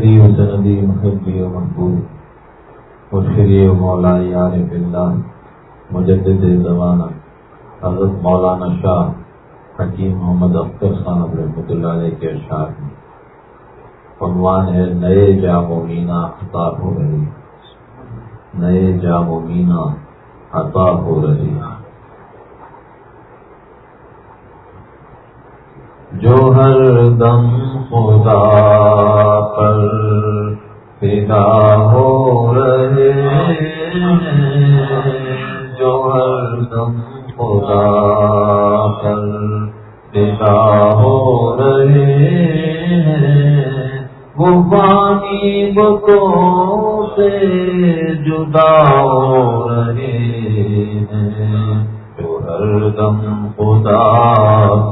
سیدی و سندی محبی و محبوب مرشدی و مولا یار بلّہ مجدد زمانہ، حضرت مولانا شاہ حکیم محمد اختر صاحب رحمۃ اللہ علیہ کے اشعار میں۔ عنوان ہے نئے جام و مینا عطا ہو رہی نئے جام و مینا عطا ہو رہی جو ہر دم خدا پر پیدا ہو رہے جو ہر دم خدا پر پیدا ہو رہے وہ پانی بکوں سے جدا ہو رہے جو ہر دم خدا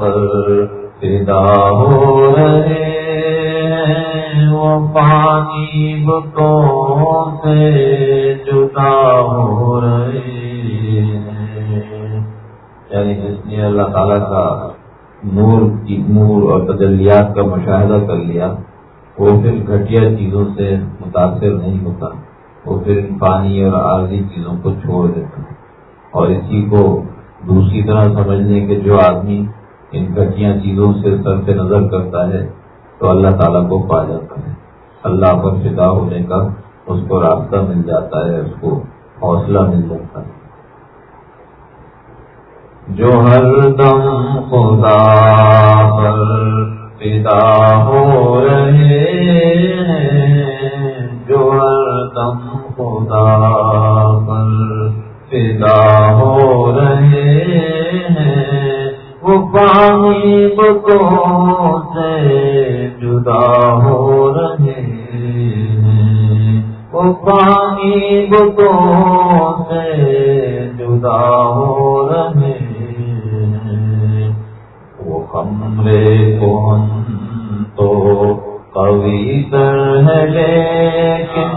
پر پیدا ہو رہے وہ پانی بکوں سے جدا ہو رہے یعنی جس نے اللہ تعالیٰ کا نور کی نور اور تجلیات کا مشاہدہ کر لیا، وہ پھر گھٹیا چیزوں سے متاثر نہیں ہوتا۔ وہ پھر پانی اور عارضی چیزوں کو چھوڑ دیتا۔ اور اسی کو دوسری طرح سمجھنے کے جو آدمی ان گٹیاں چیزوں سے سر سے نظر کرتا ہے تو اللہ تعالیٰ کو پا جاتا ہے اللہ پر فدا ہونے کا اس کو راستہ مل جاتا ہے، اس کو حوصلہ مل جاتا ہے۔ جو ہر دم خدا پر فدا ہو رہے جو ہر دم خدا پر فدا ہو رہے ہیں، وہ پانی بکوں سے جدا ہو رہے وہ پانی بکوں سے جدا ہو رہے وہ کمرے کو ہم تو کبھی تر ہے لیکن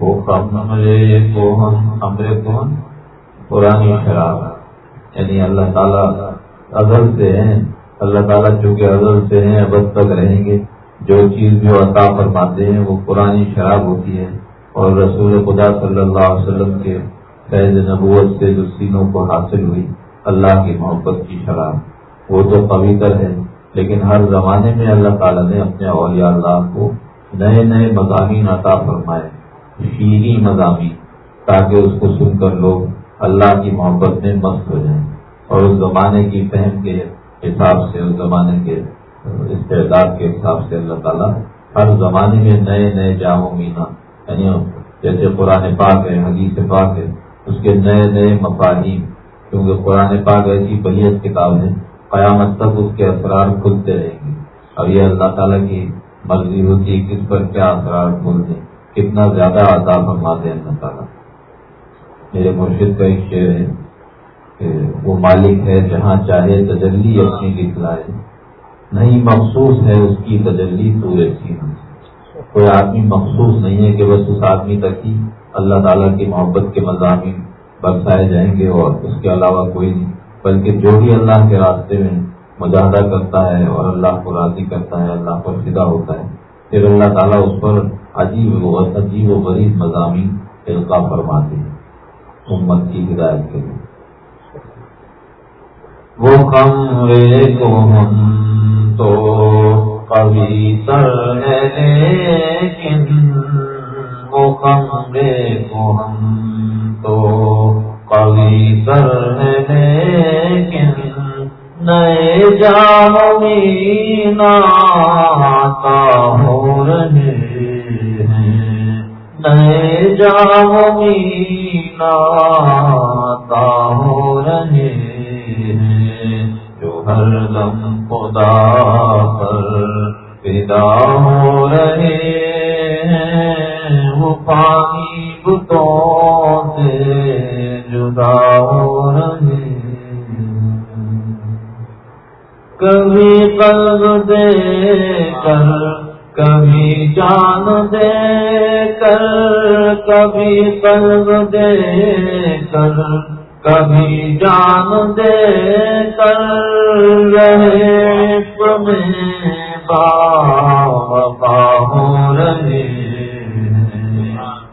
وہ کمرے کو ہم کمرے کو ہم پرانی شراب۔ یعنی اللہ تعالیٰ ازل سے ہیں اللہ تعالیٰ چونکہ ازل سے ہیں ابد تک رہیں گے۔ جو چیز جو عطا فرماتے ہیں، وہ پرانی شراب ہوتی ہے۔ اور رسول خدا صلی اللہ علیہ وسلم کے فیض نبوت سے جو سینوں کو حاصل ہوئی، اللہ کی محبت کی شراب۔ وہ تو پویتر ہے لیکن ہر زمانے میں اللہ تعالیٰ نے اپنے اولیاء اللہ کو نئے نئے مضامین عطا فرمائے۔ شیریں مضامین، تاکہ اس کو سن کر لوگ اللہ کی محبت میں مست ہو جائیں۔ اور اس زمانے کی فہم کے حساب سے، اس زمانے کے استعداد کے حساب سے اللہ تعالیٰ ہر زمانے میں نئے نئے جامع مینا یعنی جیسے قرآن پاک ہے، حدیث پاک ہے، اس کے نئے نئے مفاہیم، کیونکہ قرآن پاک ایسی بلیت کتاب ہے، قیامت تک اس کے اثرات کھلتے رہیں گے۔ اب یہ اللہ تعالیٰ کی مرضی ہوتی ہے کس پر کیا اثرات کھول دیں کتنا زیادہ آزاد فرماتے ہیں اللہ تعالیٰ۔ میرے مرشد کا ایک شعر ہے وہ مالک ہے، جہاں چاہے تجلی اپنی دکھلائے۔ نہیں، مخصوص ہے اس کی تجلی سورج کی۔ کوئی آدمی مخصوص نہیں ہے کہ بس اس آدمی تک ہی اللہ تعالیٰ کی محبت کے مضامین برسائے جائیں گے اور اس کے علاوہ کوئی نہیں۔ بلکہ جو بھی اللہ کے راستے میں مجاہدہ کرتا ہے اور اللہ کو راضی کرتا ہے، اللہ پر فدا ہوتا ہے۔ پھر اللہ تعالیٰ اس پر عجیب و عجیب و غریب مضامین القاع فرماتے ہیں۔ امت کی ہدایت کے لیے۔ وہ کمرے کو ہم تو کبھی سر ہے لیکن وہ کمرے کو ہم تو کبھی سر ہے لیکن نئے جامی ناتا ہو رہے ہیں نئے جامی ناتا ہو رہے ہیں ہر دم خدا پر پیدا ہو رہے ہیں وہ پانی بتوں سے جدا ہو رہے کبھی قلب دے کر کبھی جان دے کر کبھی قلب دے کر کبھی جان دے کر رہے میں بابا ہو رہے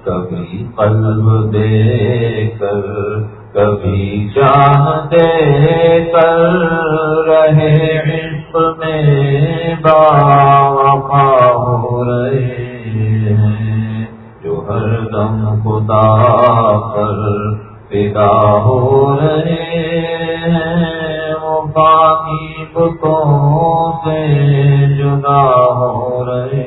کبھی پلو دے کر، کبھی جان دے کر رہے عشق میں بابا ہو رہے ہیں۔ جو ہر دم خدا پر پتا ہو رہے ہیں، وہ باقی بتوں سے جدا ہو رہے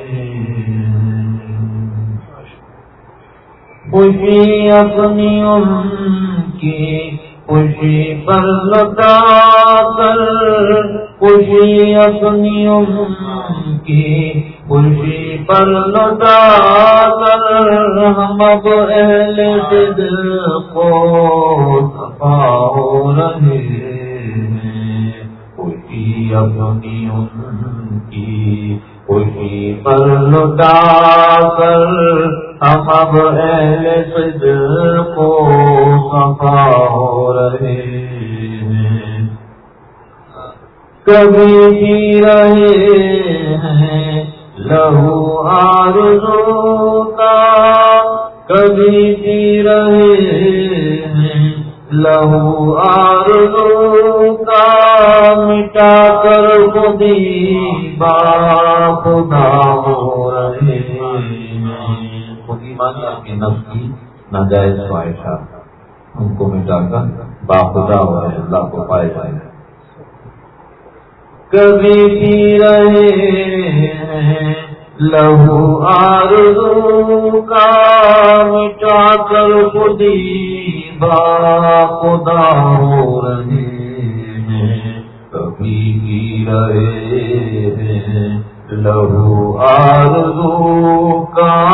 خوشی اپنی ان کی خوشی پر لتا کر، خوشی اپنی کی خوشی پر لتا کر، ہم اب اہل دل کو صفا رہے ہیں۔ خوشی اپنی کی خوشی پر لٹا کر اب اہل صدر کو صفا ہو رہے ہیں کبھی جی رہے ہیں لہو آرزو کا کبھی جی رہے ہیں لہو آرزو کا مٹا کر خودی با خدا ہو رہے ہیں مانی اپنی نفس کی ناجائز خواہشات ان کو مٹا کر باخدا ہو رہے اللہ کو پائے جائے کبھی پی رہے لہو آرزو کا مٹا کر خودی با خدا ہو رہے ہیں۔ کبھی پی رہے ہیں لہو آرزو کا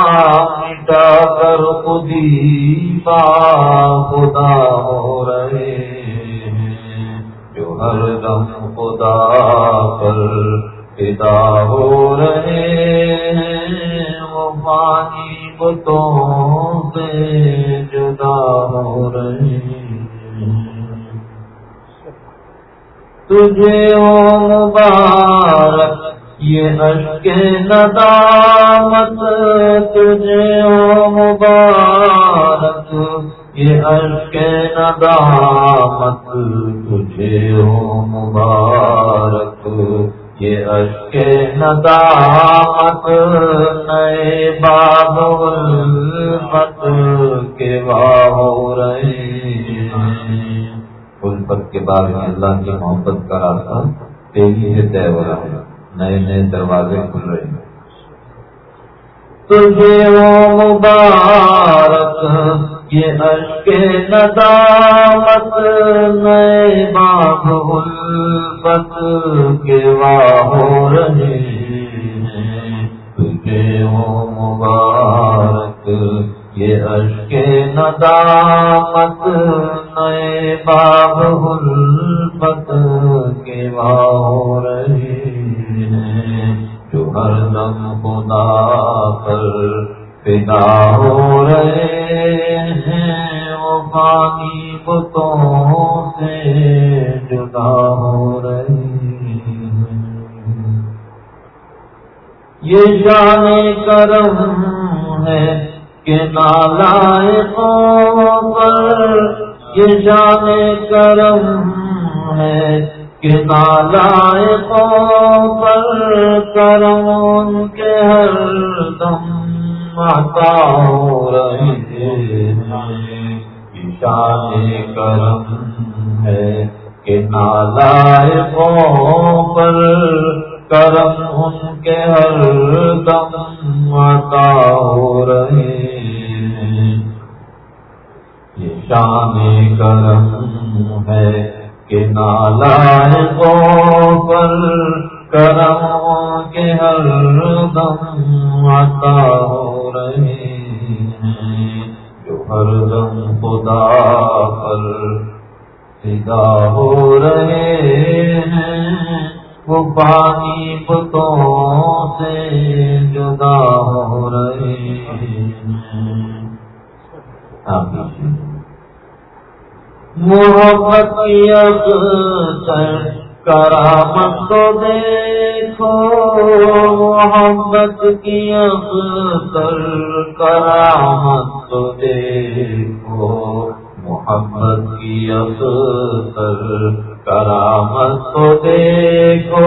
مٹا کر خودی با خدا ہو رہے ہیں۔ جو ہر دم خدا پر فدا ہو رہے ہیں، وہ پانی بتوں سے جدا ہو رہے ہیں۔ تجھے ہو مبارک یہ اشک ندامت تجھے ہو مبارک، یہ اشک ندامت تجھے ہو مبارک، یہ اشک ندامت نئے باب الفت کے واہ ہو رہے الفت کے بعد اللہ کی محبت کا راستہ تیزی سے طے ہو رہا ہے۔ نئے نئے دروازے کھل رہے ہیں۔ تجھے وہ مبارک، یہ اشک ندامت، نئے باغ الفت کے واہ ہو رہے ہیں۔ تجھے وہ مبارک، یہ اشک ندامت، نئے باغ الفت کے واہ ہو رہے جو ہر دم خدا پر فدا ہو رہے ہیں، وہ پانی بتوں سے جدا ہو رہے ہیں۔ یہ جانے کرم ہے کہ نالائے پر، یہ جانے کرم ہے پر کرم کے ہر دم عطا ہو رہے ہیں شان کرم ہے کہ نالائے پر کرم ان کے ہر دم عطا ہو رہے ہیں کرم ہے کہ نالا پر کرم کے ہر دم عطا ہو رہے ہیں۔ جو ہر دم خدا پر سیدھا ہو رہے ہیں، وہ پانی بتوں سے جدا ہو رہے ہیں۔ محبت کرامت تو دیکھو، محبت کی اختر کرامت تو دیکھو، محبت کی اختر کرامت تو دیکھو،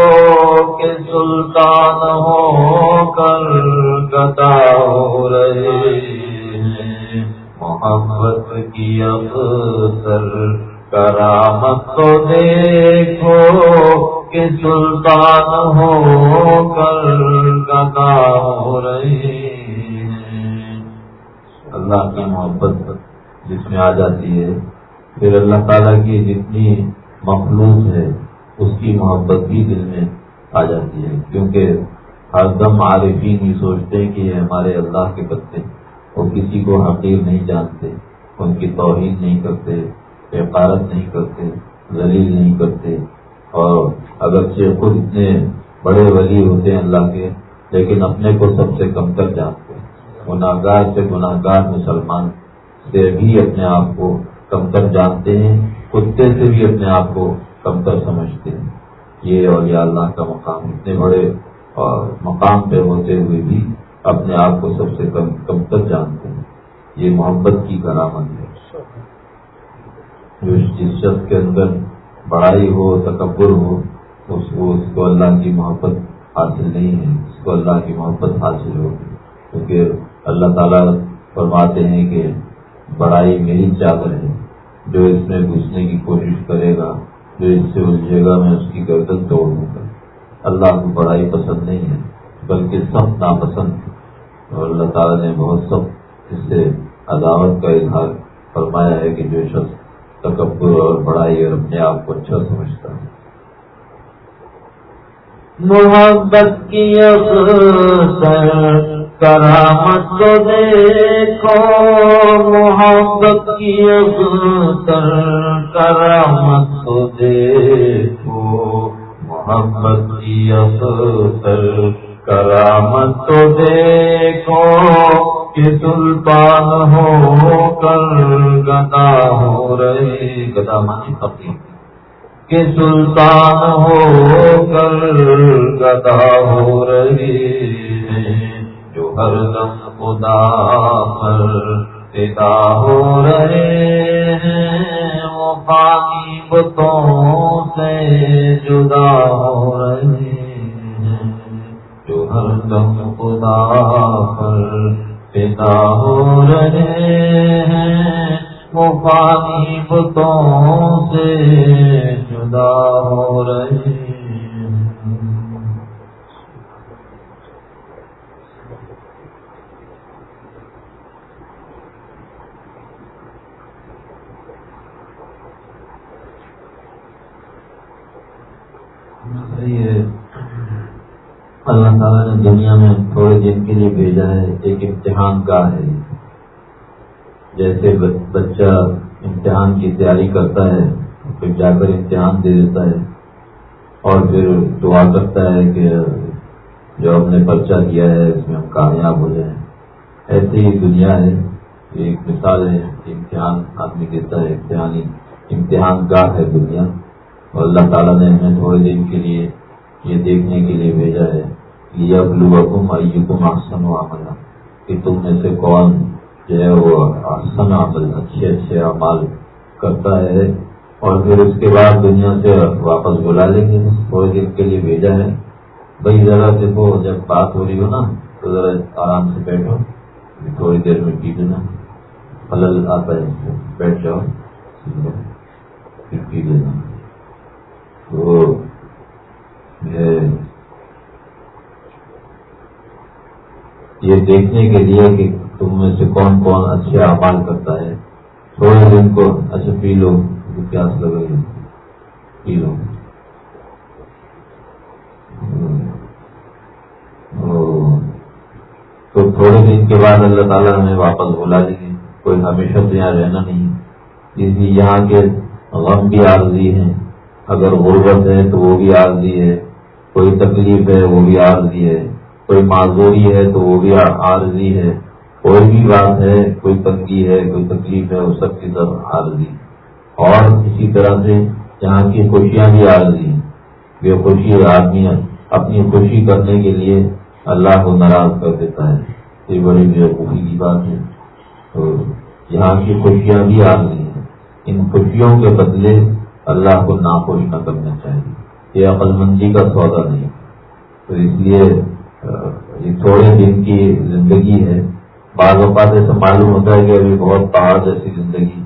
کہ سلطان ہو کر گدا ہو رہے۔ محبت کی اختر کرامت تو دیکھو کہ سلطان ہو کر گدا ہو رہے اللہ کی محبت جس میں آ جاتی ہے، پھر اللہ تعالیٰ کی جتنی مخلوط ہے، اس کی محبت بھی دل میں آ جاتی ہے۔ کیونکہ ہر دم عارفین ہی سوچتے ہیں کہ یہ ہمارے اللہ کے بچے وہ کسی کو حقیر نہیں جانتے، ان کی توہین نہیں کرتے حفاظت نہیں کرتے، ذلیل نہیں کرتے۔ اور اگرچہ خود اتنے بڑے ولی ہوتے ہیں اللہ کے، لیکن اپنے کو سب سے کم تر جانتے ہیں۔ گناہ گار سے گناہ گار مسلمان سے بھی اپنے آپ کو کم تر جانتے ہیں، کتے سے بھی اپنے آپ کو کم تر سمجھتے ہیں۔ یہ اور یہ اللہ کا مقام، اتنے بڑے اور مقام پہ ہوتے ہوئے بھی اپنے آپ کو سب سے کم کم تر جانتے ہیں۔ یہ محبت کی کرامت ہے۔ جو جس شخص کے اندر بڑائی ہو، تکبر ہو، اس کو اس کو اللہ کی محبت حاصل نہیں ہے۔ اس کو اللہ کی محبت حاصل ہوگی کیونکہ اللہ تعالیٰ فرماتے ہیں کہ بڑائی میری چادر ہے۔ جو اس میں گھسنے کی کوشش کرے گا، جو اس سے الجھے گا، میں اس کی گردن توڑ دوں گا۔ اللہ کو بڑائی پسند نہیں ہے، بلکہ سب ناپسند۔ اور اللہ تعالیٰ نے بہت سب اس سے عداوت کا اظہار فرمایا ہے کہ جو شخص تکبر اور بڑائی اور اپنے آپ کو اچھا سمجھتا ہے۔ محبت کی کرامت تو دیکھو، محبت کی کرامت تو دیکھو، محبت کی کرامت تو دیکھو کہ سلطان ہو کر گدا ہو رہے گدا مانی پتی کہ سلطان ہو کر گدا ہو رہے جو ہر دم خدا پر پتا ہو رہے ہیں، وہ پانی بتوں سے جدا ہو رہے ہیں۔ ہر دم خدا پر پیدا ہو رہے ہیں وہ پانی بتوں سے جدا ہو رہے ہیں ہے اللہ تعالیٰ نے دنیا میں تھوڑے دن کے لیے بھیجا ہے، ایک امتحان کا ہے۔ جیسے بچہ امتحان کی تیاری کرتا ہے، پھر جا کر امتحان دے دیتا ہے۔ اور پھر دعا کرتا ہے کہ جو ہم نے پرچہ کیا ہے، اس میں ہم کامیاب ہو جائیں۔ ایسی ہی دنیا ہے۔ ایک مثال ہے، امتحان آدمی دیتا ہے امتحانی، امتحان گاہ ہے دنیا۔ اور اللہ تعالیٰ نے ہمیں تھوڑے دن کے لیے یہ دیکھنے کے لیے بھیجا ہے لیا یبلوکم ایکم احسن عمل کہ تم میں سے کون جو ہے وہ احسن عمل، اچھے اچھے اعمال کرتا ہے اور پھر اس کے بعد دنیا سے واپس بلا لیں گے تھوڑے دن کے لیے بھیجا ہے۔ بھائی ذرا دیکھو جب بات ہو رہی ہو نا، تو ذرا آرام سے بیٹھو، تھوڑی دیر میں پی لینا پھل آتا ہے، بیٹھ جاؤ پھر پی لینا تو یہ دیکھنے کے لیے کہ تم میں سے کون کون اچھے اعمال کرتا ہے۔ تھوڑے دن کو اچھا پی لو پیاس لگے گی پی لو۔ تو تھوڑے دن کے بعد اللہ تعالیٰ ہمیں واپس بلا دیں گے۔ کوئی ہمیشہ تو یہاں رہنا نہیں۔ اس لیے یہاں کے غم بھی عارضی ہیں۔ اگر غربت ہے تو وہ بھی عارضی ہے۔ کوئی تکلیف ہے وہ بھی عارضی ہے، کوئی معذوری ہے تو وہ بھی عارضی ہے۔ کوئی بھی بات ہے، کوئی تنگی ہے، کوئی تکلیف ہے، وہ سب کی طرف عارضی۔ اور اسی طرح سے یہاں کی خوشیاں بھی عارضی ہیں۔ بے خوشی آدمی اپنی خوشی کرنے کے لیے اللہ کو ناراض کر دیتا ہے۔ یہ بڑی بے خوشی کی بات ہے۔ تو یہاں کی خوشیاں بھی آ گئی ہیں، ان خوشیوں کے بدلے اللہ کو ناخوش نہ کرنا چاہیے۔ یہ عقل مندی کا سودا نہیں۔ تو اس لیے یہ تھوڑے دن کی زندگی ہے۔ بعض اوقات ایسا معلوم ہوتا ہے کہ ابھی بہت پہاڑ جیسی زندگی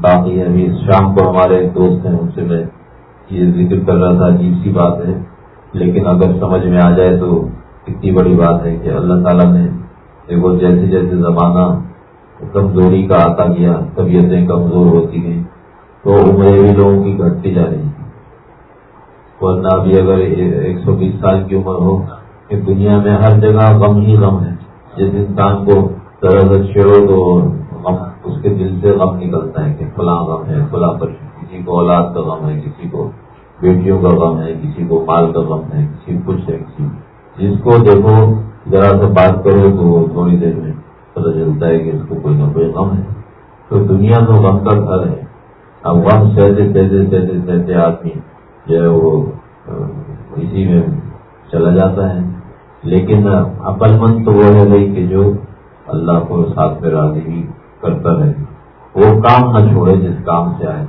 باقی ہے۔ ابھی شام کو ہمارے ایک دوست ہیں، ان سے میں یہ ذکر کر رہا تھا، عجیب سی بات ہے۔ لیکن اگر سمجھ میں آ جائے تو اتنی بڑی بات ہے کہ اللہ تعالیٰ نے دیکھو جیسے جیسے زمانہ کمزوری کا آتا گیا، طبیعتیں کمزور ہوتی گئیں۔ تو عمریں بھی لوگوں کی گھٹتی جا رہی۔ ہیں ورنہ ابھی اگر ایک سو بیس سال کی عمر ہو، کہ دنیا میں ہر جگہ غم ہی غم ہے۔ جس انسان کو دراصل چھیڑو تو غم، اس کے دل سے غم نکلتا ہے کہ فلاں غم ہے، فلاں پر کسی کو اولاد کا غم ہے، کسی کو بیٹیوں کا غم ہے، کسی کو مال کا غم ہے، کسی کو کچھ ہے، کسی جس کو دیکھو ذرا سے بات کرو تو وہ تھوڑی دیر میں پتہ چلتا ہے کہ اس کو کوئی نہ کوئی غم ہے۔ تو دنیا تو غم کا گھر ہے۔ اب غم سہتے سہتے سہتے سہتے آدمی جو ہے وہ اسی میں چلا جاتا ہے۔ لیکن عقل مند تو وہ ہے بھائی کہ جو اللہ کو ساتھ میں راضی بھی کرتا رہے۔ وہ کام نہ چھوڑے جس کام سے آئے۔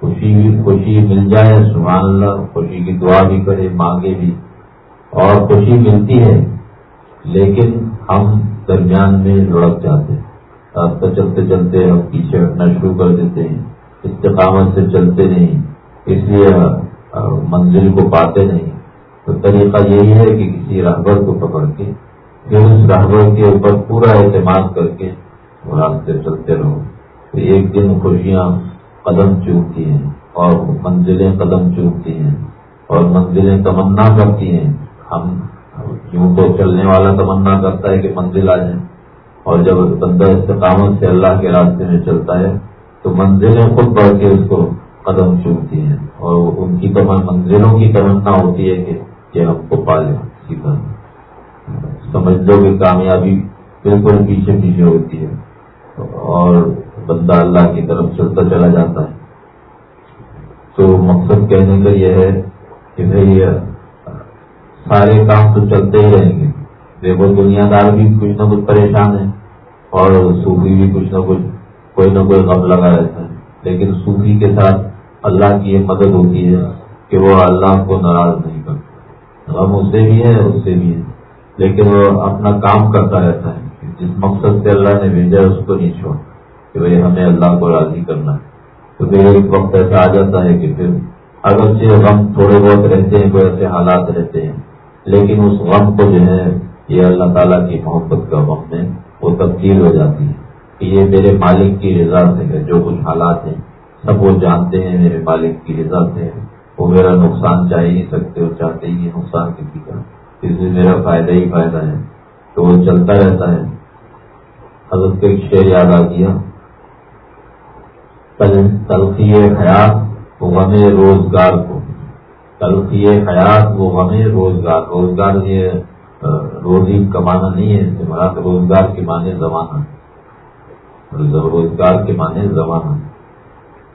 خوشی بھی خوشی مل جائے، سبحان اللہ، خوشی کی دعا بھی کرے، مانگے بھی۔ اور خوشی ملتی ہے، لیکن ہم درمیان میں لڑک جاتے ہیں۔ راستہ چلتے چلتے ہم پیچھے ہٹنا شروع کر دیتے ہیں، استقامت سے چلتے نہیں۔ اس لیے منزل کو پاتے نہیں۔ تو طریقہ یہی ہے کہ کسی رہبر کو پکڑ کے پھر اس رہبر کے اوپر پورا اعتماد کر کے وہ راستے چلتے رہو۔ تو ایک دن خوشیاں قدم چوکتی ہیں اور منزلیں قدم چوکتی ہیں اور منزلیں تمنا کرتی ہیں۔ ہم یوں تو چلنے والا تمنا کرتا ہے کہ منزل آ جائے۔ اور جب بندہ استقامت سے اللہ کے راستے میں چلتا ہے تو منزلیں خود بڑھ کے اس کو قدم چومتی ہیں اور ان کی منزلوں کی تمنا ہوتی ہے کہ یہ ہم کو پالے سیکھا سمجھ لو کہ کامیابی بالکل پیچھے پیچھے ہوتی ہے اور بندہ اللہ کی طرف چلتا چلا جاتا ہے۔ تو مقصد کہنے کا یہ ہے کہ بھائی سارے کام تو چلتے ہی رہیں گے۔ دیکھو دنیا دار بھی کچھ نہ کچھ پریشان ہے اور صوفی بھی کچھ نہ کچھ کوئی نہ کوئی غم لگا رہتا ہے۔ لیکن صوفی کے ساتھ اللہ کی یہ مدد ہوتی ہے کہ وہ اللہ کو ناراض نہیں کرتا۔ غم اس سے بھی ہے، اس سے بھی ہے۔ لیکن وہ اپنا کام کرتا رہتا ہے۔ جس مقصد سے اللہ نے بھیجا اس کو نہیں چھوڑ کہ بھائی ہمیں اللہ کو راضی کرنا ہے۔ تو پھر ایک وقت ایسا آ جاتا ہے کہ پھر اگرچہ غم تھوڑے بہت رہتے ہیں، کوئی ایسے حالات رہتے ہیں، لیکن اس غم کو جو ہے، یہ اللہ تعالیٰ کی محبت کا غم ہے، وہ تبدیل ہو جاتی ہے۔ کہ یہ میرے مالک کی رضا سے ہے، جو کچھ حالات ہیں، سب وہ جانتے ہیں میرے مالک کی رضا سے وہ میرا نقصان چاہ ہی نہیں سکتے، وہ چاہتے ہی نقصان کسی کا اس سے میرا فائدہ ہی فائدہ ہے۔ تو وہ چلتا رہتا ہے۔ حضرت ایک شعر یاد آ گیا۔ تلخی حیات وہ غم روزگار کو۔ تلخی حیات وہ غم روزگار۔ روزگار یہ روزی کمانا نہیں ہے مراد روزگار کے معنی زمانہ۔ روزگار کے معنی زمانہ۔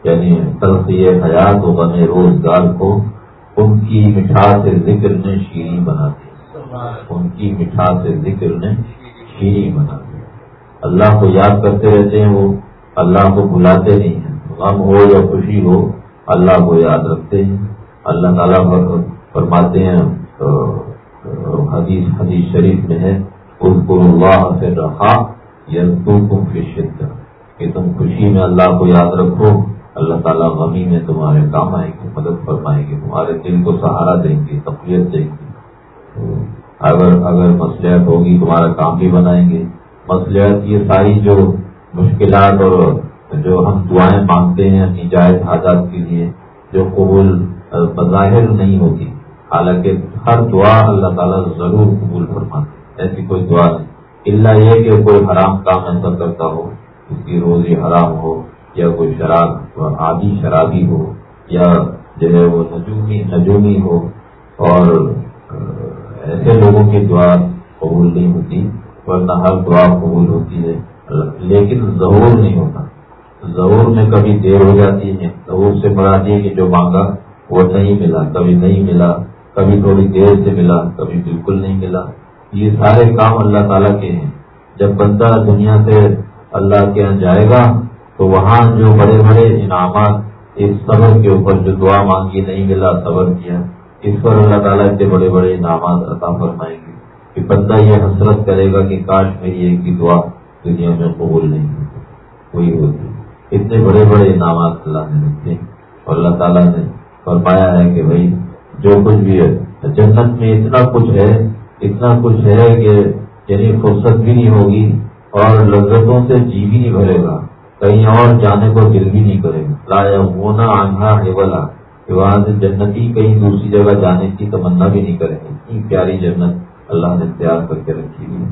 یعنی تلخی حیات و غم روزگار کو ان کی مٹھاس سے ذکر نے شیریں بنا دیا ان کی مٹھاس سے ذکر نے شیریں بنا دیا اللہ کو یاد کرتے رہتے ہیں وہ، اللہ کو بلاتے نہیں ہیں۔ غم ہو یا خوشی ہو، اللہ کو یاد رکھتے ہیں۔ اللہ تعالیٰ فرماتے ہیں حدیث حدیث شریف میں ہے اللہ سے رکھا یا تم کی شدت کہ تم خوشی میں اللہ کو یاد رکھو۔ اللہ تعالیٰ غمی میں تمہارے کام آئیں گے، مدد فرمائیں گے، تمہارے دل کو سہارا دیں گے، تقویت دیں گے۔ اگر اگر مسلحت ہوگی، تمہارا کام بھی بنائیں گے۔ مسلحت یہ ساری جو مشکلات اور جو ہم دعائیں مانگتے ہیں اپنی جائز حاجات کے لیے، جو قبول، بظاہر نہیں ہوتی۔ حالانکہ ہر دعا اللہ تعالیٰ ضرور قبول فرماتے ایسی کوئی دعا نہیں۔ اللہ یہ کہ کوئی حرام کام ایسا کرتا ہو، اس کی روزی حرام ہو، یا کوئی شراب آدھی شرابی ہو، یا جو ہے وہ نجومی نجومی ہو، اور ایسے لوگوں کی دعا قبول نہیں ہوتی، ورنہ ہر دعا قبول ہوتی ہے، لیکن ضرور نہیں ہوتا۔ ضرور میں کبھی دیر ہو جاتی ہے، ضرور سے بڑھاتی ہے کہ جو مانگا وہ نہیں ملا، کبھی نہیں ملا، کبھی تھوڑی دیر سے ملا، کبھی بالکل نہیں ملا۔ یہ سارے کام اللہ تعالیٰ کے ہیں۔ جب بندہ دنیا سے اللہ کے یہاں جائے گا، تو وہاں جو بڑے بڑے انعامات اس صبر کے اوپر، جو دعا مانگی نہیں ملا، صبر کیا، اس پر اللہ تعالیٰ کے بڑے بڑے انعامات عطا فرمائیں گے۔ کہ بندہ یہ حسرت کرے گا کہ کاش میری ایک بھی دعا دنیا میں قبول نہیں ہوتی۔ وہی ہوتی۔ اتنے بڑے بڑے انعامات اللہ نے رکھے اور اللہ تعالیٰ نے فرمایا ہے کہ بھائی، جو کچھ بھی ہے، جنت میں اتنا کچھ ہے اتنا کچھ ہے کہ یعنی فرصت بھی نہیں ہوگی اور لذتوں سے جی بھی نہیں بھرے گا۔ کہیں اور جانے کو دل بھی نہیں کرے گا۔ لایا ہونا آنگا ہے بلا کہ وہاں سے جنتی کہیں دوسری جگہ جانے کی تمنا بھی نہیں کریں گے۔ اتنی پیاری جنت اللہ نے تیار کر کے رکھی ہوئی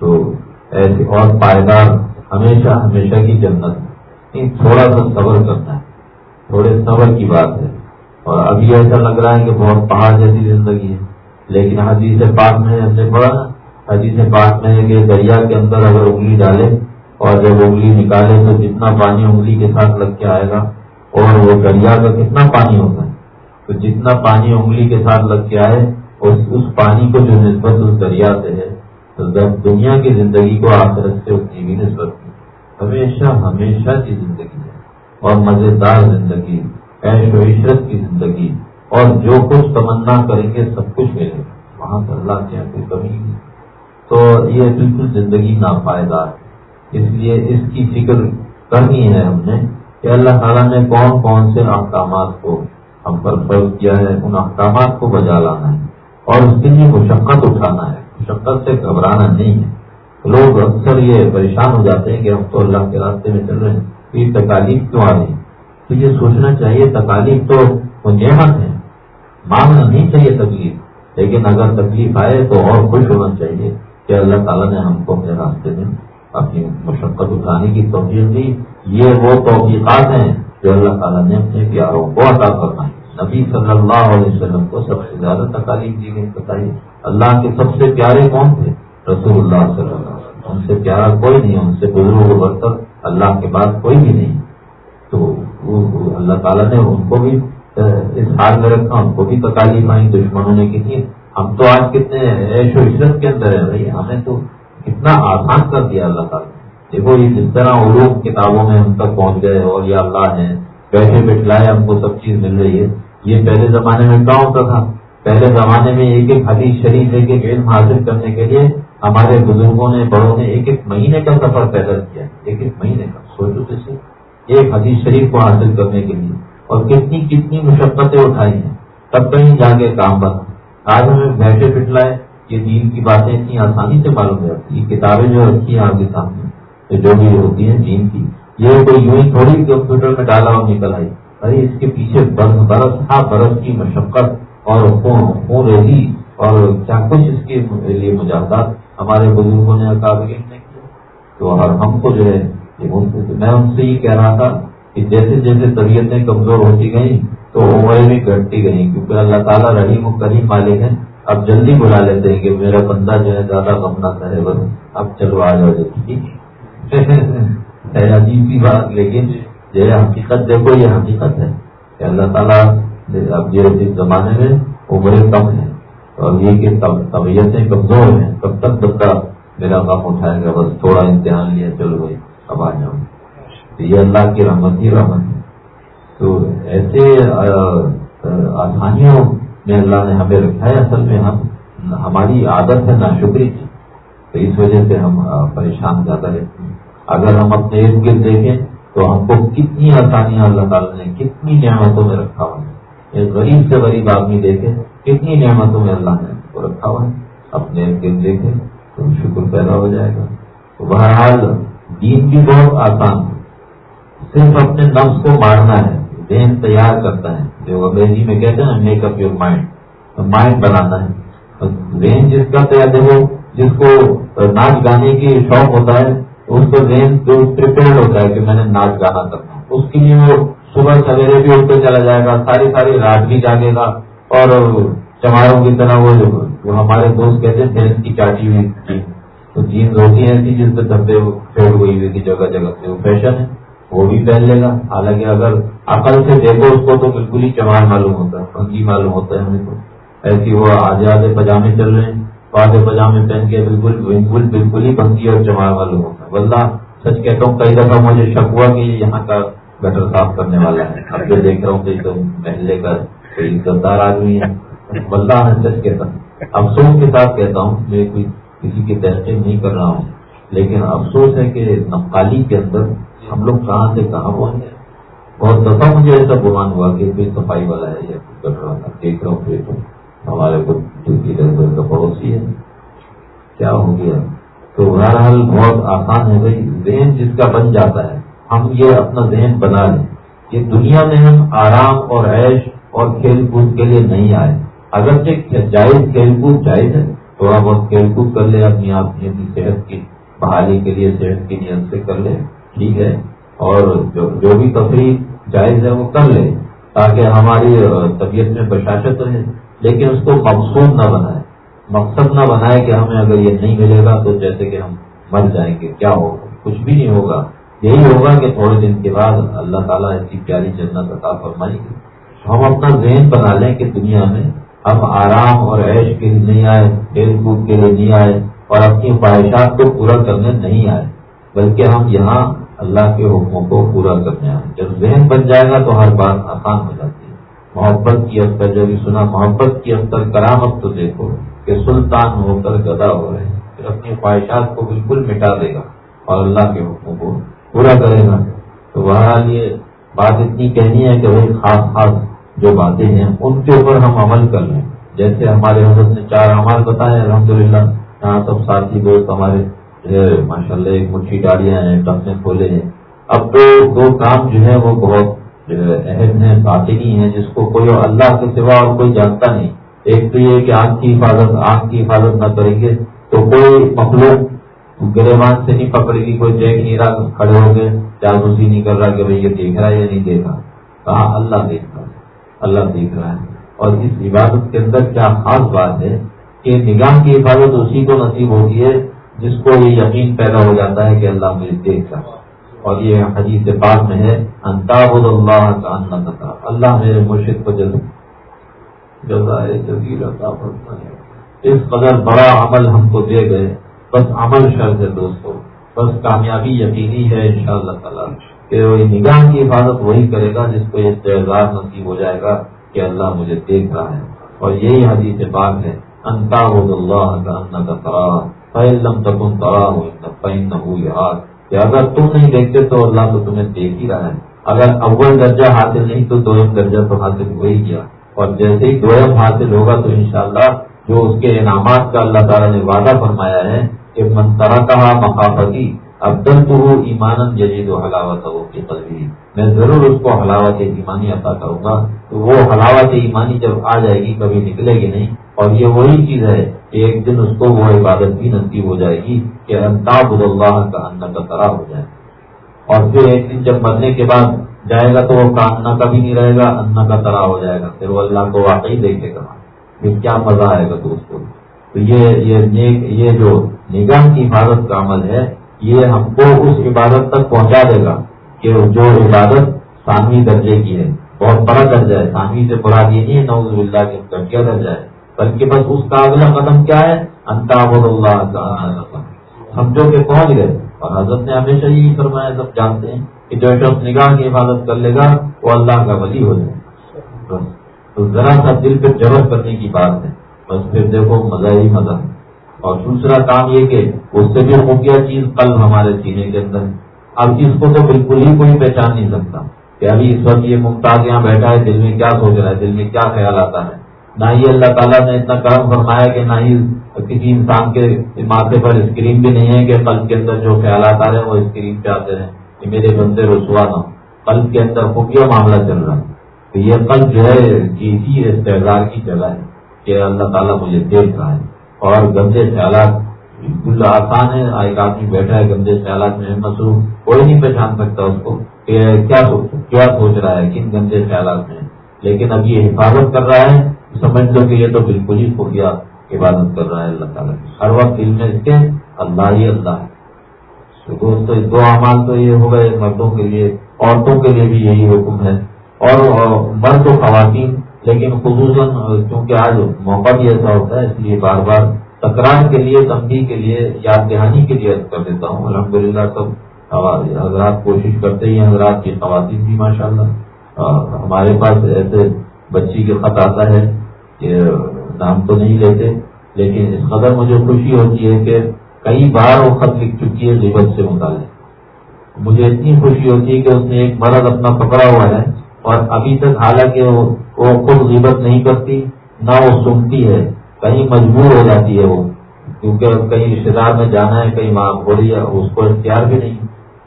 تو ایسے اور پائیدار ہمیشہ ہمیشہ کی جنت۔ تھوڑا سا صبر کرنا ہے۔ تھوڑے صبر کی بات ہے۔ اور ابھی ایسا لگ رہا ہے کہ بہت پہاڑ جیسی زندگی ہے۔ لیکن حدیث پاک میں ہم نے پڑھا نا حدیث پاک میں ہے کہ دریا کے اندر اگر انگلی ڈالے اور جب انگلی نکالے تو جتنا پانی انگلی کے ساتھ لگ کے آئے گا اور وہ دریا کا کتنا پانی ہوتا ہے تو جتنا پانی انگلی کے ساتھ لگ کے آئے اور اس پانی کو جو نسبت اس دریا سے ہے، تو دنیا کی زندگی کو آخرت سے اتنی بھی نسبت ہمیشہ ہمیشہ کی زندگی ہے اور مزیدار زندگی ایش و عشرت کی زندگی۔ اور جو کچھ تمنا کریں گے سب کچھ ملے گا۔ وہاں پر اللہ کیا کوئی کمی نہیں۔ تو یہ بالکل زندگی ناپائیدار ہے۔ اس لیے اس کی فکر کرنی ہے ہم نے کہ اللہ تعالیٰ نے کون کون سے احکامات کو ہم پر فرض کیا ہے، ان احکامات کو بجا لانا ہے اور اس کے لیے مشقت اٹھانا ہے۔ مشقت سے گھبرانا نہیں ہے۔ لوگ اکثر یہ پریشان ہو جاتے ہیں کہ ہم تو اللہ کے راستے میں چل رہے ہیں۔ یہ تکالیف کیوں آ رہی تو یہ سوچنا چاہیے، تکالیف تو وہ نعمت ہے۔ مانگنا نہیں چاہیے تکلیف لیکن اگر تکلیف آئے تو اور خوش ہونا چاہیے کہ اللہ تعالیٰ نے ہم کو اپنے راستے میں اپنی مشقت اٹھانے کی توفیق دی۔ یہ وہ توفیقات ہیں جو اللہ تعالیٰ نے اپنے پیاروں کو عطا کرنا ہے نبی صلی اللہ علیہ وسلم کو سب سے زیادہ تکالیف دی گئی، بتائیے، اللہ کے سب سے پیارے کون تھے؟ رسول اللہ صلی اللہ علیہ وسلم۔ ان سے پیارا کوئی نہیں، ان سے بزرگ برتر اللہ کے بعد کوئی بھی نہیں۔ تو اللہ تعالیٰ نے ان کو بھی اس حال میں رکھا ان کو بھی تکالیف آئی دشمنوں نے کتنی ہم تو آج کتنے عیش و عشرت کے اندر ہے بھائی، ہمیں تو کتنا آسان کر دیا اللہ تعالیٰ دیکھو، یہ جس طرح علوم کتابوں میں ہم تک پہنچ گئے اور یہ اللہ ہیں بیٹھے بٹھلائے، ہم کو سب چیز مل رہی ہے۔ یہ پہلے زمانے میں کیا ہوتا تھا؟ پہلے زمانے میں ایک ایک حدیث شریف ایک ایک علم حاصل کرنے کے لیے ہمارے بزرگوں نے، بڑوں نے ایک ایک مہینے کا سفر پیدل کیا، ایک ایک مہینے کا۔ سوچو جیسے ایک حدیث شریف کو حاصل کرنے کے لیے۔ اور کتنی کتنی مشقتیں اٹھائی ہیں۔ تب کہیں جا کے کام بنا آج ہمیں بیٹھے بٹھلائے یہ دین کی باتیں اتنی آسانی سے معلوم ہو جاتی یہ کتابیں جو رکھی ہیں آپ کے سامنے۔ جو بھی ہوتی ہیں دین کی۔ یہ کوئی یوں ہی تھوڑی کمپیوٹر میں ڈالا اور نکل آئی۔ ارے، اس کے پیچھے برس برس تھا۔ برس کی مشقت اور خون رہی اور کیا کچھ اس کے لیے مجاہدات ہمارے بزرگوں نے اکابرین نے کیا۔ تو اور ہم کو جو ہے میں ان سے یہ کہہ رہا تھا کہ جیسے جیسے طبیعتیں کمزور ہوتی گئیں تو عمریں بھی گھٹتی گئیں، کیونکہ اللہ تعالیٰ رحیم و کریم مالک ہیں۔ اب جلدی بلا لیتے ہیں کہ میرا بندہ جو ہے زیادہ غم نہ کرے بس اب چلو آ جاؤ جلدی عجیب کی بات، لیکن یہ حقیقت، دیکھو، یہ حقیقت ہے کہ اللہ تعالیٰ اب یہ زمانے میں عمریں کم ہیں اور یہ کہ طبیعتیں کمزور ہیں کب تک بندہ میرا کام اٹھائے گا، بس تھوڑا امتحان لیا، چلو بھائی، اب آ جاؤں۔ تو یہ اللہ کی رحمت ہی رحمت ہے۔ تو ایسے آسانیوں میں اللہ نے ہمیں رکھا ہے، اصل میں ہم، ہماری عادت ہے نا شکری کی۔ تو اس وجہ سے ہم پریشان زیادہ رہتے ہیں۔ اگر ہم اپنے ارد گرد دیکھیں تو ہم کو کتنی آسانیاں اللہ تعالیٰ نے، کتنی نعمتوں میں رکھا ہوا ہے۔ ایک غریب سے غریب آدمی دیکھے، کتنی نعمتوں میں اللہ نے کو رکھا ہوا ہے۔ اپنے ارد گرد دیکھے تو شکر پیدا ہو جائے گا۔ تو بہرحال دین بھی بہت آسان ہے۔ صرف اپنے نفس کو مارنا ہے، ذہن تیار کرتا ہے۔ جو انگریزی میں کہتے ہیں make up your mind mind بنانا ہے۔ ذہن جس کا تیار دیکھو جس کو ناچ گانے کی شوق ہوتا ہے، اس کو ذہن جو ہوتا ہے کہ میں نے ناچ گانا کرنا اس کے لیے وہ صبح سویرے بھی اٹھ کے چلا جائے گا، ساری ساری رات بھی جاگے گا۔ اور چماروں کی طرح وہ جو ہمارے دوست کہتے ہیں بھینس کی چاٹی ہوئی۔ تھی تو جینس ہوتی ہیں ایسی جس پہ دھبے پھیڑ ہوئی ہوئی تھی جگہ جگہ سے، وہ فیشن ہے۔ وہ بھی پہن لے گا حالانکہ اگر عقل سے دیکھو اس کو تو بالکل ہی چمار معلوم ہوتا ہے پنکی معلوم ہوتا ہے ہمیں تو۔ ایسی وہ آدھے آدھے پجامے چل رہے ہیں آدھے پجامے پہن کے بالکل بالکل بالکل ہی پنکی اور چمار معلوم ہوتا ہے۔ بلّہ سچ کہتا ہوں، کئی دفعہ مجھے شک ہوا کہ یہاں کا گٹر صاف کرنے والا ہے۔ اب جو دیکھ رہا ہوں کہ تو محلے کا کوئی گدار آدمی ہے۔ بلّہ میں سچ کہتا ہوں۔ افسوس کے ساتھ کہتا ہوں، میں کوئی کسی کی تحقیق نہیں کر رہا ہوں۔ لیکن افسوس ہے کہ نقالی کے اندر ہم لوگ کہاں سے کہاں پہنچ گئے بہت دفعہ مجھے ایسا گمان ہوا کہ کوئی صفائی والا ہے یا کچھ کر رہا تھا۔ دیکھ رہا ہوں پھر ہمارے کو کا پڑوسی ہے۔ کیا ہو گیا؟ تو بہرحال بہت آسان ہے بھائی۔ ذہن جس کا بن جاتا ہے، ہم یہ اپنا ذہن بنا لیں کہ دنیا میں ہم آرام اور عیش اور کھیل کود کے لیے نہیں آئے۔ اگر جائز کھیل کود جائز ہے۔ تھوڑا بہت کھیل کود کر لے، اپنی آپ کی صحت کی بحالی کے لیے صحت کی نیت سے کر لے۔ ٹھیک ہے، اور جو جو بھی تفریح جائز ہے وہ کر لے تاکہ ہماری طبیعت میں بشاشت رہے۔ لیکن اس کو مقصود نہ بنائے۔ مقصد نہ بنائے کہ ہمیں اگر یہ نہیں ملے گا تو جیسے کہ ہم مر جائیں گے، کیا ہوگا؟ کچھ بھی نہیں ہوگا۔ یہی ہوگا کہ تھوڑے دن کے بعد اللہ تعالیٰ ایسی پیاری جنت عطا فرمائیں گے ہم اپنا ذہن بنا لیں کہ دنیا میں ہم آرام اور عیش کے لیے نہیں آئے، کھیل کود کے لیے نہیں آئے اور اپنی خواہشات کو پورا کرنے نہیں آئے، بلکہ ہم یہاں اللہ کے حکموں کو پورا کرنے آئے جب ذہن بن جائے گا تو ہر بات آسان ہو جاتی ہے۔ محبت کی اختر جب سنا محبت کی اختر کرامت تو دیکھو کہ سلطان ہو کر گدا ہو رہے ہیں۔ پھر اپنی خواہشات کو بالکل مٹا دے گا اور اللہ کے حکموں کو پورا کرے گا۔ تو بہرحال یہ بات اتنی کہنی ہے کہ وہی خاص خاص جو باتیں ہیں، ان کے اوپر ہم عمل کر لیں۔ جیسے ہمارے حضرت نے چار عمل بتائے الحمد للہ یہاں سب ساتھی دوست ہمارے ماشاء اللہ ایک مٹھی گاڑیاں ہیں ٹپنے کھولے ہیں۔ اب تو دو کام جو ہے وہ بہت اہم ہے باطنی ہیں، جس کو کوئی اللہ کے سوا اور کوئی جانتا نہیں۔ ایک تو یہ کہ آنکھ کی حفاظت، آنکھ کی حفاظت نہ کریں گے تو کوئی مخلوق گریبان سے نہیں پکڑے گی، کوئی دیکھ نہیں رہا کھڑے ہو گئے جاسوسی نہیں کر رہا کہ بھائی یہ دیکھ رہا ہے یا نہیں دیکھ رہا۔ کہاں اللہ دیکھ رہا ہے؟ اللہ دیکھ رہا ہے۔ اور اس عبادت کے اندر کیا خاص بات ہے کہ نگاہ کی حفاظت اسی کو نصیب ہوتی ہے جس کو یہ یقین پیدا ہو جاتا ہے کہ اللہ مجھے دیکھ رہا اور یہ حدیث پاک میں ہے انتاب اللہ کا اللہ میرے مرشد کو جلد جزائے اس قدر بڑا عمل ہم کو دے گئے۔ بس عمل شرط ہے دوستو۔ بس کامیابی یقینی ہے ان شاء اللہ تعالیٰ۔ کہ وہ نگاہ کی حفاظت وہی کرے گا جس کو یہ تہذار نصیب ہو جائے گا کہ اللہ مجھے دیکھ رہا ہے۔ اور یہی حدیث بات ہے انتا اللہ کا فلم تکن ترا ہو نہ کہ اگر تم نہیں دیکھتے تو اللہ تو تمہیں دیکھ ہی رہا ہے۔ اگر اول درجہ حاصل نہیں تو دوم درجہ تو حاصل ہو ہی گیا۔ اور جیسے ہی دوم حاصل ہوگا تو انشاءاللہ جو اس کے انعامات کا اللہ تعالیٰ نے وعدہ فرمایا ہے کہ منترا کہا مقافتی ابدل تو ایمان جدید و حلاوت ہو کی تصویر میں ضرور اس کو حلاوت ایمانی عطا کروں گا، تو وہ حلاوت ایمانی جب آ جائے گی، کبھی نکلے گی نہیں، اور یہ وہی چیز ہے کہ ایک دن اس کو وہ عبادت بھی نصیب ہو جائے گی کہ انتاب اللہ کا ان کا طرح ہو جائے۔ اور پھر ایک دن جب مرنے کے بعد جائے گا تو وہ کاننا کا بھی نہیں رہے گا ان کا طرح ہو جائے گا، پھر وہ اللہ کو واقعی دیکھے گا۔ پھر کیا مزہ آئے گا دوستوں تو یہ یہ یہ جو نگاہ کی حفاظت کا عمل ہے یہ ہم کو اس عبادت تک پہنچا دے گا کہ جو عبادت ثانوی درجے کی ہے، بہت بڑا درجہ ہے۔ ثانوی سے برا یہ نہیں ہے نوز اللہ کے درجہ درجہ ہے۔ بلکہ بس اس کا اگلا قدم کیا ہے؟ انتاب اللہ سمجھو کہ پہنچ گئے۔ اور حضرت نے ہمیشہ یہی فرمایا، سب جانتے ہیں کہ جو شخص نگاہ کی حفاظت کر لے گا، وہ اللہ کا ولی ہو جائے تو ذرا سا دل پہ جبر کرنے کی بات ہے۔ بس پھر دیکھو، مزہ ہی مزہ ہے۔ اور دوسرا کام یہ کہ اس سے بھی خفیہ چیز قلب ہمارے سینے کے اندر اب اس کو تو بالکل ہی کوئی پہچان نہیں سکتا کہ ابھی اس وقت یہ ممتاز یہاں بیٹھا ہے، دل میں کیا سوچ رہا ہے، دل میں کیا خیال آتا ہے۔ نہ ہی اللہ تعالیٰ نے اتنا کرم فرمایا کہ نہ ہی کسی انسان کے ماتھے پر اسکرین بھی نہیں ہے کہ قلب کے اندر جو خیالات آ رہے ہیں وہ اسکرین پہ آتے ہیں کہ میرے بندے رسوا نہ قلب کے اندر خفیہ معاملہ چل رہا ہے۔ تو یہ قلب جو ہے اسی استحدار کی جگہ ہے کہ اللہ تعالیٰ مجھے دیکھ رہا ہے۔ اور گندے خیالات بالکل آسان ہے۔ ایک آدمی بیٹھا ہے، گندے خیالات میں مصروف کوئی نہیں پہچان سکتا اس کو کہ کیا کیا سوچ رہا ہے، کن گندے خیالات میں لیکن اب یہ حفاظت کر رہا ہے۔ سمجھ لو کہ یہ تو بالکل ہی خفیہ عبادت کر رہا ہے اللہ تعالیٰ ہر وقت دل میں اس کے۔ اللہ ہی اللہ ہے۔ دوستوں دو اعمال تو یہ ہو گئے، مردوں کے لیے، عورتوں کے لیے بھی یہی حکم ہے۔ اور مرد و خواتین لیکن خصوصاً کیونکہ آج موقع بھی ایسا ہوتا ہے، اس لیے بار بار تکرار کے لیے تنقید کے لیے یاد دہانی کے لیے کر دیتا ہوں۔ الحمد للہ سب حضرات کوشش کرتے ہی حضرات کی خواتین بھی ماشاء اللہ ہمارے پاس ایسے بچی کے خط آتا ہے کہ نام تو نہیں لیتے، لیکن اس قدر مجھے خوشی ہوتی ہے کہ کئی بار وہ خط لکھ چکی ہے لیبر سے متعلق۔ مجھے اتنی خوشی ہوتی ہے کہ اس نے ایک مرد اپنا پکڑا ہوا ہے اور ابھی تک حالانکہ وہ خود غیبت نہیں کرتی، نہ وہ سنتی ہے، کہیں مجبور ہو جاتی ہے وہ، کیونکہ کہیں رشتے دار میں جانا ہے، کہیں ماں ہو رہی ہے اس کو اختیار بھی نہیں۔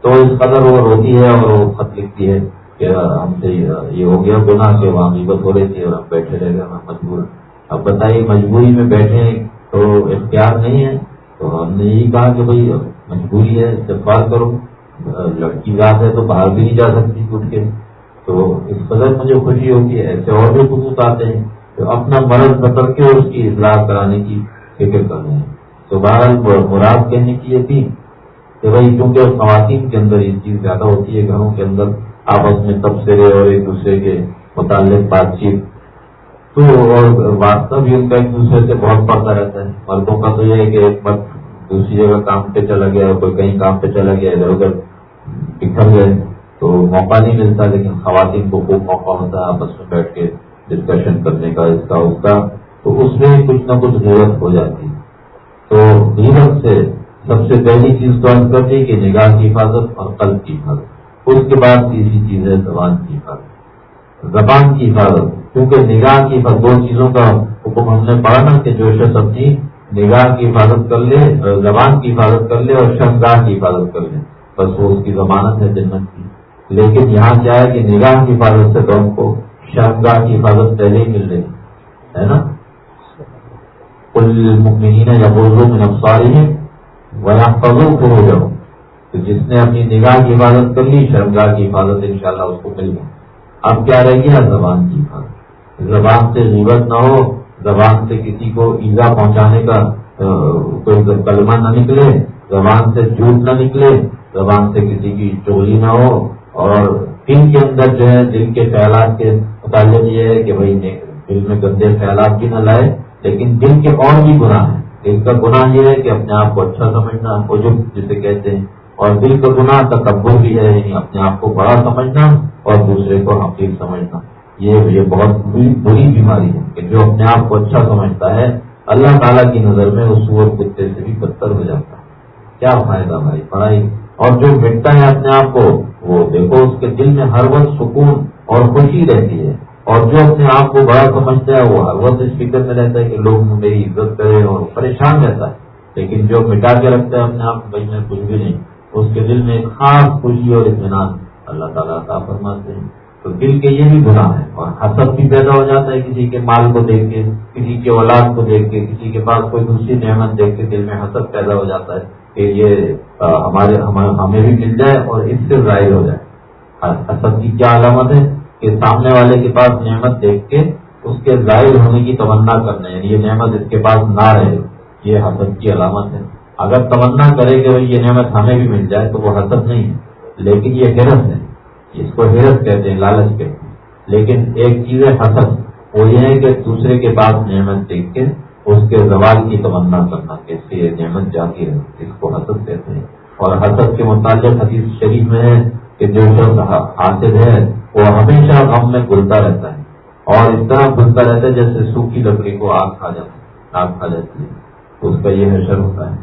تو اس قدر وہ روتی ہے اور وہ خط لکھتی ہے کہ ہم سے یہ ہو گیا گناہ کہ وہاں غیبت ہو رہی تھی اور ہم بیٹھے رہ گئے مجبور اب بتائیے، مجبوری میں بیٹھے تو اختیار نہیں ہے؟ تو ہم نے یہی کہا کہ بھائی مجبوری ہے استفال کرو۔ لڑکی بات ہے تو باہر بھی نہیں جا سکتی، اٹھ کے۔ تو اس قدر مجھے خوشی ہوتی ہے، ایسے اور بھی خصوص آتے ہیں تو اپنا مرض بتر کے اس کی اصلاح کرانے کی فکر کر رہے ہیں۔ تو بہرحال مراد کہنے کی یہ تھی کہ بھائی کیونکہ خواتین کے اندر یہ چیز زیادہ ہوتی ہے، گھروں کے اندر آپس میں تبصرے اور ایک دوسرے کے متعلق بات چیت، تو اور واسطہ بھی ان کا ایک دوسرے سے بہت پڑتا رہتا ہے۔ مردوں کا تو یہ ہے کہ ایک مرد دوسری جگہ کام پہ چلا گیا، کوئی کہیں کام پہ چلا گیا، ادھر ادھر بکھر گئے۔ تو موقع نہیں ملتا، لیکن خواتین کو خوب موقع ہوتا ہے آپس میں بیٹھ کے ڈسکشن کرنے کا، اس کا اس کا، تو اس میں کچھ نہ کچھ ضرورت ہو جاتی۔ تو غیرت سے سب سے پہلی چیز تو کر کرتی کہ نگاہ کی حفاظت اور قلب کی حفاظت۔ اس کے بعد تیسری چیز ہے زبان کی حفاظت۔ زبان کی حفاظت، کیونکہ نگاہ کی دو چیزوں کا حکم ہم نے پڑھا نا کہ جو شخص اپنی نگاہ کی حفاظت کر لے، زبان کی حفاظت کر لے اور شمگاہ کی حفاظت کر لے۔ بس وہ اس کی ضمانت ہے جنت لیکن یہاں کیا ہے کہ نگاہ کی حفاظت سے تو ہم کو شرمگاہ کی حفاظت پہلے ہی مل رہی ہے نا؟ مکمین یا بزرگ میں نفساری ہے وہ فضو کو ہو جاؤ تو جس نے اپنی نگاہ کی حفاظت کر لی، شرمگاہ کی حفاظت انشاءاللہ اس کو مل گئی۔ اب کیا رہ گیا؟ زبان کی حفاظت۔ زبان سے غیبت نہ ہو، زبان سے کسی کو ایزا پہنچانے کا کوئی کلمہ نہ نکلے، زبان سے جھوٹ نہ نکلے، زبان سے کسی کی چوری نہ ہو اور دل کے اندر جو ہے دل کے خیالات کے متعلق یہ ہے کہ بھائی دل میں گندے خیالات بھی نہ لائے، لیکن دل کے اور بھی گناہ ہیں۔ دل کا گناہ یہ ہے کہ اپنے آپ کو اچھا سمجھنا، عجب جسے کہتے ہیں۔ اور دل کا گناہ تکبر بھی ہے یعنی اپنے آپ کو بڑا سمجھنا اور دوسرے کو حقیق سمجھنا۔ یہ یہ بہت بری بیماری ہے کہ جو اپنے آپ کو اچھا سمجھتا ہے، اللہ تعالیٰ کی نظر میں اس سور کتے سے بھی بدتر ہو جاتا ہے۔ کیا فائدہ بھائی؟ پڑھائی اور جو مٹتا ہے اپنے آپ کو، وہ دیکھو اس کے دل میں ہر وقت سکون اور خوشی رہتی ہے۔ اور جو اپنے آپ کو بڑا سمجھتا ہے، وہ ہر وقت اس فکر میں رہتا ہے کہ لوگ میری عزت کرے اور پریشان رہتا ہے۔ لیکن جو مٹا کے رکھتا ہے اپنے آپ بھائی میں کچھ بھی نہیں۔ اس کے دل میں ایک خاص خوشی اور اطمینان اللہ تعالیٰ کا فرماتے ہیں۔ تو دل کے یہ بھی گناہ ہے اور حسب بھی پیدا ہو جاتا ہے کسی کے مال کو دیکھ کے، کسی کے اولاد کو دیکھ کے، کسی کے پاس کوئی دوسری نعمت دیکھ کے دل میں حسب پیدا ہو جاتا ہے کہ یہ ہمارے ہمیں بھی مل جائے اور اس سے ظاہر ہو جائے۔ حسد کی کیا علامت ہے کہ سامنے والے کے پاس نعمت دیکھ کے اس کے ظاہر ہونے کی تمنا کرنا یعنی یہ نعمت اس کے پاس نہ رہے، یہ حسد کی علامت ہے۔ اگر تمنا کرے کہ یہ نعمت ہمیں بھی مل جائے تو وہ حسد نہیں ہے، لیکن یہ حیرت ہے۔ اس کو حیرت کہتے ہیں، لالچ کہتے ہیں۔ لیکن ایک چیز ہے حسد، وہ یہ ہے کہ دوسرے کے پاس نعمت دیکھ کے اس کے زوال کی تمنا کرنا کیسے یہ نعمت جاتی ہے، اس کو حسد کہتے ہیں۔ اور حسد کے متعلق حدیث شریف میں ہے کہ جو شخص حاصل ہے، وہ ہمیشہ غم میں گلتا رہتا ہے۔ اور اس طرح گلتا رہتا ہے جیسے سوکھی لکڑی کو آگ کھا جاتا ہے، آگ کھا جاتی ہے۔ اس کا یہ حشر ہوتا ہے۔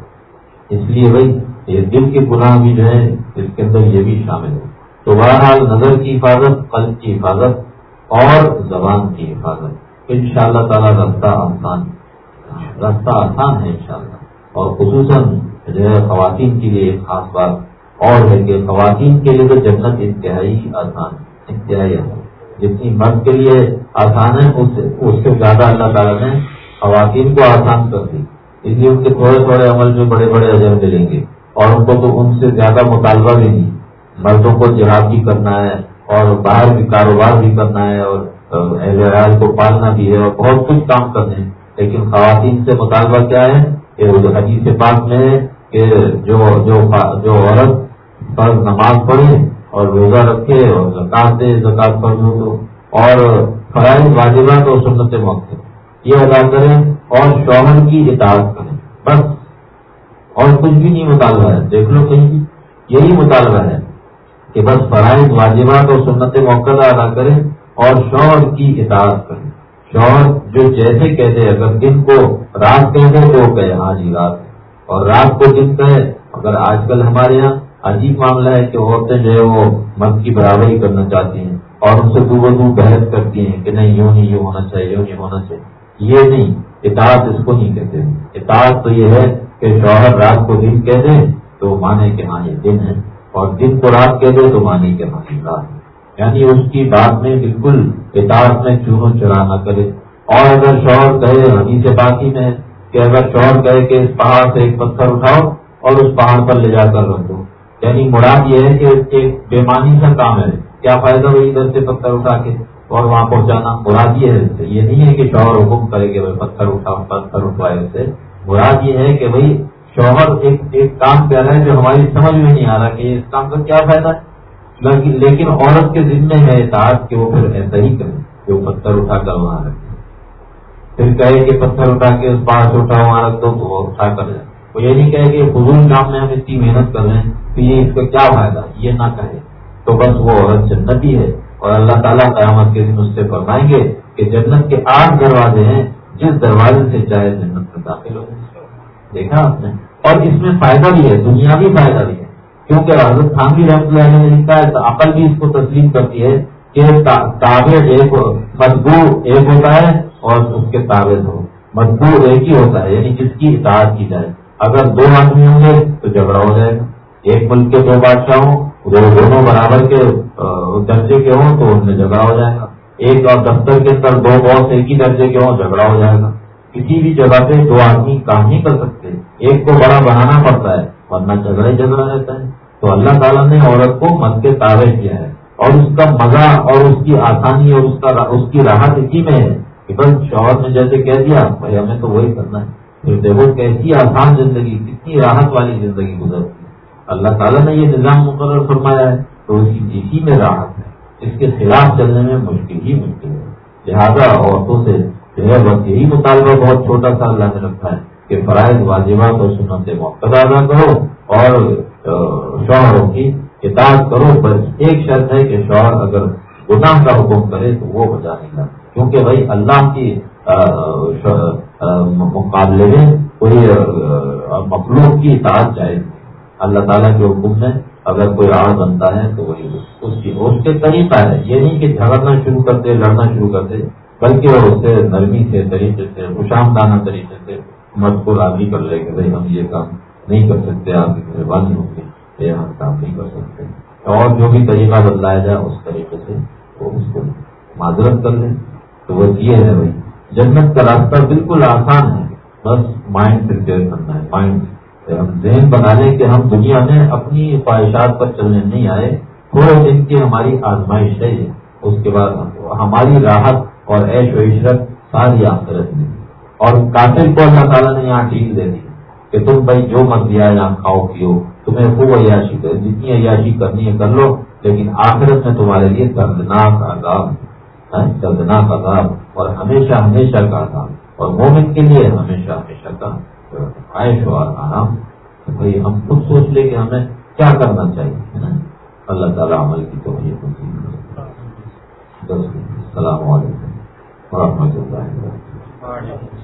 اس لیے بھائی، یہ دل کے گناہ بھی جو ہے اس کے اندر یہ بھی شامل ہے تو بہرحال نظر کی حفاظت، قلب کی حفاظت اور زبان کی حفاظت۔ ان شاء اللہ تعالیٰ رستہ آسان راستہ آسان ہے انشاءاللہ۔ اور خصوصاً جو ہے خواتین کے لیے ایک خاص بات اور ہے کہ خواتین کے لیے تو جنت انتہائی آسان انتہائی آسان جتنی مرد کے لیے آسان ہے، اس سے زیادہ اللہ تعالیٰ نے خواتین کو آسان کر دی۔ اس لیے ان کے تھوڑے تھوڑے عمل جو بڑے بڑے اجر ملیں گے۔ اور ان کو تو ان سے زیادہ مطالبہ بھی نہیں۔ مردوں کو جہاد بھی کرنا ہے اور باہر بھی کاروبار بھی کرنا ہے اور اہل کو پالنا بھی ہے اور بہت کچھ کام کرنے ہیں۔ لیکن خواتین سے مطالبہ کیا ہے کہ وہ حدیث پاک میں ہے کہ جو جو جو عورت فرض نماز پڑھے اور روزہ رکھے اور زکات دے زکات پر ہو اور فرائض واجبات اور سنت موقع یہ ادا کریں اور شوہر کی اطاعت کریں۔ بس۔ اور کچھ بھی نہیں مطالبہ ہے۔ دیکھ لو کہیں بھی۔ یہی مطالبہ ہے کہ بس فرائض واجبات اور سنت موقع ادا کریں اور شوہر کی اطاعت کریں۔ شوہر جو جیسے کہتے اگر دن کو رات کہہ دے تو کہے ہاں جی رات، اور رات کو دن کہے اگر آج کل ہمارے یہاں عجیب معاملہ ہے کہ عورتیں جو ہے وہ مرد کی برابری کرنا چاہتی ہیں اور ان سے دو دور بحث کرتی ہیں کہ نہیں، یوں نہیں یوں ہونا چاہیے، یوں نہیں ہونا چاہیے۔ یہ نہیں، اطاعت اس کو نہیں کہتے اطاعت تو یہ ہے کہ شوہر رات کو دن کہہ دیں تو مانے کہ ہاں یہ دن ہے، اور دن کو رات کہہ دے تو مانے کہ ہاں یہ رات ہے۔ یعنی اس کی بات میں بالکل اطاعت میں چونو چڑا نہ کرے۔ اور اگر شوہر کہے ہنی سے باقی میں، کہ اگر شوہر کہے کہ اس پہاڑ سے ایک پتھر اٹھاؤ اور اس پہاڑ پر لے جا کر رکھ دو یعنی مراد یہ ہے کہ ایک بےمانی سا کام ہے۔ کیا فائدہ ہوئی ادھر سے پتھر اٹھا کے اور وہاں پہنچانا؟ مراد یہ ہے یہ نہیں ہے کہ شوہر حکم کرے کہ بھائی پتھر اٹھا پتھر اٹھوائے اس سے۔ مراد یہ ہے کہ بھائی شوہر ایک ایک کام کر رہا ہے جو ہماری سمجھ میں نہیں آ رہا کہ اس کام کا کیا فائدہ ہے۔ لیکن عورت کے ذمے ہے احتیاط کہ وہ پھر ایسا ہی کرے جو پتھر اٹھا کر وہاں رکھے۔ پھر کہے کہ پتھر اٹھا کے اس پاس اٹھا، وہاں رکھ دو، تو وہ اٹھا کر جائے۔ وہ یہ نہیں کہے کہ فضول کام میں ہم اتنی محنت کر رہے ہیں تو یہ اس کا کیا فائدہ؟ یہ نہ کہے۔ تو بس وہ عورت جنتی ہے اور اللہ تعالیٰ قیامت کے دن اس سے فرمائیں گے کہ جنت کے آٹھ دروازے ہیں، جس دروازے سے چاہے جنت میں داخل ہو۔ دیکھا آپ نے؟ اور اس میں فائدہ بھی ہے دنیا بھی فائدہ بھی ہے۔ کیونکہ حضرت خان بھی رحمت اللہ نے لکھا ہے، عقل بھی اس کو تسلیم کرتی ہے کہ تابع ایک مزدور ایک ہوتا ہے اور اس کے تابع دو۔ مزدور ایک ہی ہوتا ہے یعنی جس کی اطاعت کی جائے۔ اگر دو آدمی ہوں گے تو جھگڑا ہو جائے گا۔ ایک ملک کے دو بادشاہ ہوں جو دونوں برابر کے درجے کے ہوں تو ان میں جھگڑا ہو جائے گا۔ ایک اور دفتر کے اندر دو باس ایک ہی درجے کے ہوں، جھگڑا ہو جائے گا۔ کسی بھی جگہ پہ دو آدمی کام نہیں کر سکتے۔ ایک کو بڑا بنانا پڑتا ہے۔ ورنہ جھگڑا ہی جھگڑا رہتا ہے۔ تو اللہ تعالیٰ نے عورت کو مد کے تابع کیا ہے۔ اور اس کا مزہ اور اس کی آسانی اور اس کا اس کی راحت اسی میں ہے کہ بس شوہر نے جیسے کہہ دیا، بھائی ہمیں تو وہی کرنا ہے۔ پھر دیکھو کیسی آسان زندگی، کتنی راحت والی زندگی گزرتی ہے اللہ تعالیٰ نے یہ نظام مقرر فرمایا ہے تو اسی میں راحت ہے۔ اس کے خلاف چلنے میں مشکل ہی مشکل ہے۔ لہٰذا عورتوں سے جو ہے بس یہی مطالبہ بہت چھوٹا سا اللہ نے رکھا ہے۔ کہ فرائض واجبات اور سنت موقع ادا کرو اور شوہروں کی اطاعت کرو، بس ایک شرط ہے کہ شوہر اگر گناہ کا حکم کرے تو وہ بجا نہیں گا کیونکہ بھائی اللہ کی مقابلے میں کوئی مخلوق کی اطاعت جائے اللہ تعالیٰ کے حکم میں اگر کوئی آڑ بنتا ہے تو وہی اس کی، اس کے طریقہ ہے۔ یہ نہیں کہ جھگڑنا شروع کرتے لڑنا شروع کرتے بلکہ وہ اس سے نرمی سے، طریقے سے خوشامدانہ طریقے سے مرد کو راضی کر لے کہ بھائی ہم یہ کام نہیں کر سکتے، آپ کی مہربانی ہوگی یہ ہم کام نہیں کر سکتے۔ اور جو بھی طریقہ بدلایا جائے اس طریقے سے وہ اس کو معذرت کر لیں۔ تو وہ یہ ہے بھائی، جنت کا راستہ بالکل آسان ہے۔ بس مائنڈ پریپیئر کرنا ہے مائنڈ ہم ذہن بنا لیں کہ ہم دنیا میں اپنی خواہشات پر چلنے نہیں آئے، تھوڑے دن کی ہماری آزمائش ہے اس کے بعد ہماری راحت اور عیش و عشرت ساری آخرت میں۔ اور قاتل کو اللہ تعالیٰ نے یہاں ٹھیک دے دی کہ تم بھائی جو مت دیا یہاں کھاؤ، پیو۔ تمہیں خوب عیاشی کر جتنی عیاشی کرنی ہے کر لو، لیکن آخرت میں تمہارے لیے دردناک عذاب ہاں، دردناک عذاب اور ہمیشہ ہمیشہ کا عذاب۔ اور مومن کے لیے ہمیشہ ہمیشہ کا عائش و آرام۔ بھائی، ہم خود سوچ لیں کہ ہمیں کیا کرنا چاہیے اللہ تعالیٰ عمل کی تو یہ السلام علیکم ورحمۃ اللہ